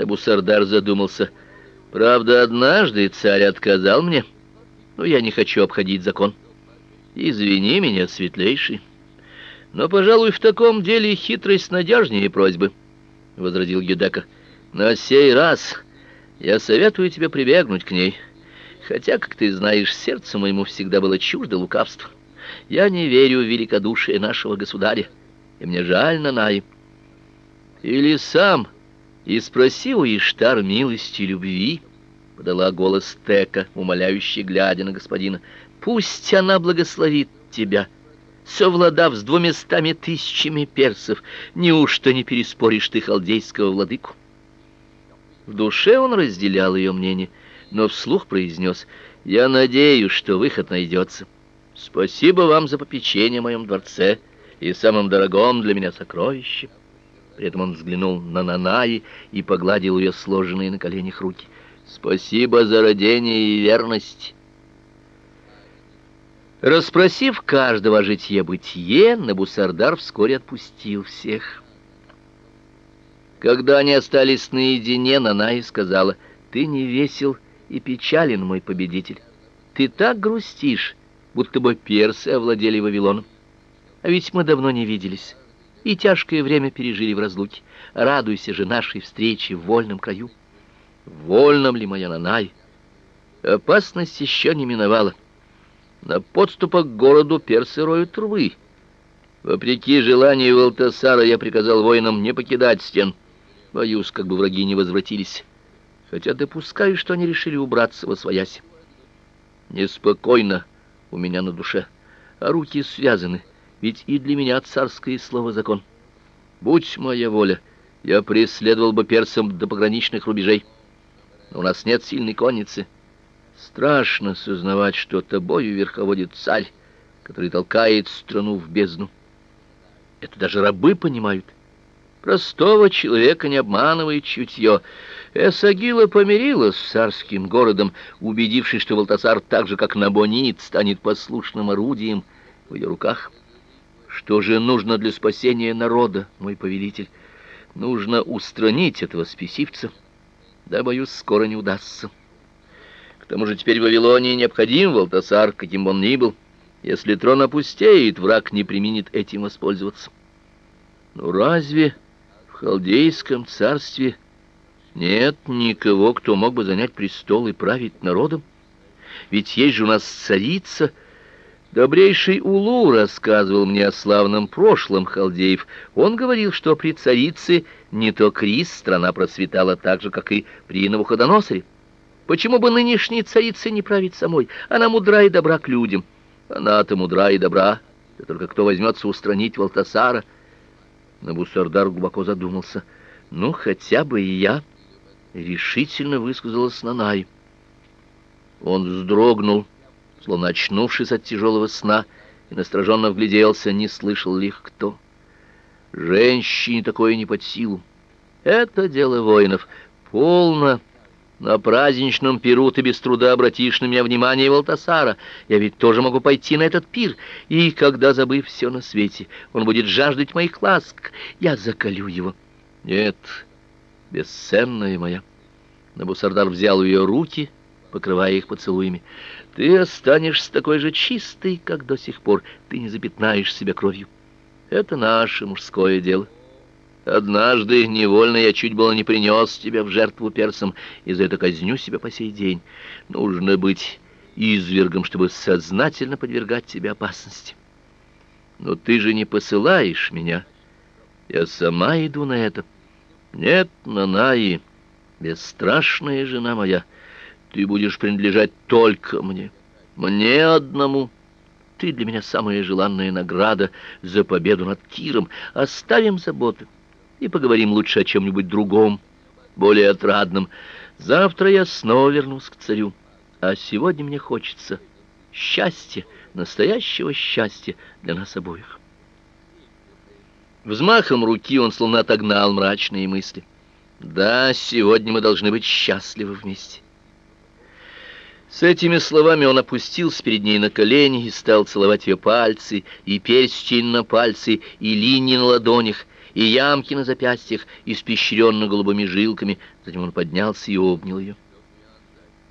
Набусардар задумался. Правда, однажды царь отказал мне, но я не хочу обходить закон. Извини меня, светлейший. Но, пожалуй, в таком деле хитрость надежнее просьбы, — возразил Юдека. На сей раз я советую тебе прибегнуть к ней, хотя, как ты знаешь, сердцу моему всегда было чуждо лукавство. Я не верю в великодушие нашего государя, и мне жаль Нанаи. Или сам и спроси у Иштар милости и любви, — подала голос Тека, умоляющий, глядя на господина. Пусть она благословит тебя, совладав с двумястами тысячами персов. Неужто не переспоришь ты халдейского владыку? В душе он разделял ее мнение, но вслух произнес, «Я надеюсь, что выход найдется. Спасибо вам за попечение в моем дворце и самым дорогом для меня сокровище». При этом он взглянул на Нанаи и погладил ее сложенные на коленях руки. «Спасибо за родение и верность». Расспросив каждого о житье-бытие, Набусардар вскоре отпустил всех. Когда они остались наедине, Нанай сказала, «Ты не весел и печален, мой победитель. Ты так грустишь, будто бы персы овладели Вавилоном. А ведь мы давно не виделись и тяжкое время пережили в разлуке. Радуйся же нашей встрече в вольном краю». «Вольном ли, моя Нанай? Опасность еще не миновала». На подступах к городу персы роют рвы. Вопреки желанию Валтасара я приказал воинам не покидать стен. Боюсь, как бы враги не возвратились. Хотя допускаю, что они решили убраться во своясь. Неспокойно у меня на душе, а руки связаны, ведь и для меня царское слово закон. Будь моя воля, я преследовал бы персам до пограничных рубежей. Но у нас нет сильной конницы, — Страшно сознавать, что тобою верховодит царь, который толкает страну в бездну. Это даже рабы понимают. Простого человека не обманывает чутье. Эсагила помирилась с царским городом, убедившись, что Валтасар так же, как Набонид, станет послушным орудием в ее руках. Что же нужно для спасения народа, мой повелитель? Нужно устранить этого спесивца. Да, боюсь, скоро не удастся. К тому же теперь в Вавилонии необходим Валтасар, каким бы он ни был. Если трон опустеет, враг не применит этим воспользоваться. Но разве в халдейском царстве нет никого, кто мог бы занять престол и править народом? Ведь есть же у нас царица. Добрейший Улу рассказывал мне о славном прошлом халдеев. Он говорил, что при царице не то Крис страна процветала так же, как и при Навуходоносоре. Почему бы нынешней царице не править самой? Она мудра и добра к людям. Она-то мудра и добра. Да только кто возьмется устранить Валтасара? Набусардар глубоко задумался. Ну, хотя бы и я, решительно высказалась Нанай. Он вздрогнул, словно очнувшись от тяжелого сна, и настороженно вгляделся, не слышал ли их кто. Женщине такое не под силу. Это дело воинов. Полно на праздничном пиру ты без труда обратишь на меня внимание Валтасара. Я ведь тоже могу пойти на этот пир. И когда, забыв все на свете, он будет жаждать моих ласк, я закалю его. Нет, бесценная моя. Набусардар взял ее руки, покрывая их поцелуями. Ты останешься такой же чистой, как до сих пор. Ты не запятнаешь себя кровью. Это наше мужское дело. Однажды невольно я чуть было не принес тебя в жертву персам, и за это казню себя по сей день. Нужно быть извергом, чтобы сознательно подвергать тебя опасности. Но ты же не посылаешь меня. Я сама иду на это. Нет, Нанаи, бесстрашная жена моя, ты будешь принадлежать только мне, мне одному. Ты для меня самая желанная награда за победу над Киром. Оставим заботы и поговорим лучше о чем-нибудь другом, более отрадном. Завтра я снова вернусь к царю, а сегодня мне хочется счастья, настоящего счастья для нас обоих. Взмахом руки он словно отогнал мрачные мысли. Да, сегодня мы должны быть счастливы вместе. С этими словами он опустился перед ней на колени и стал целовать ее пальцы, и перстень на пальцы, и линии на ладонях, и ямки на запястьях, испещренно голубыми жилками. Затем он поднялся и обнял ее.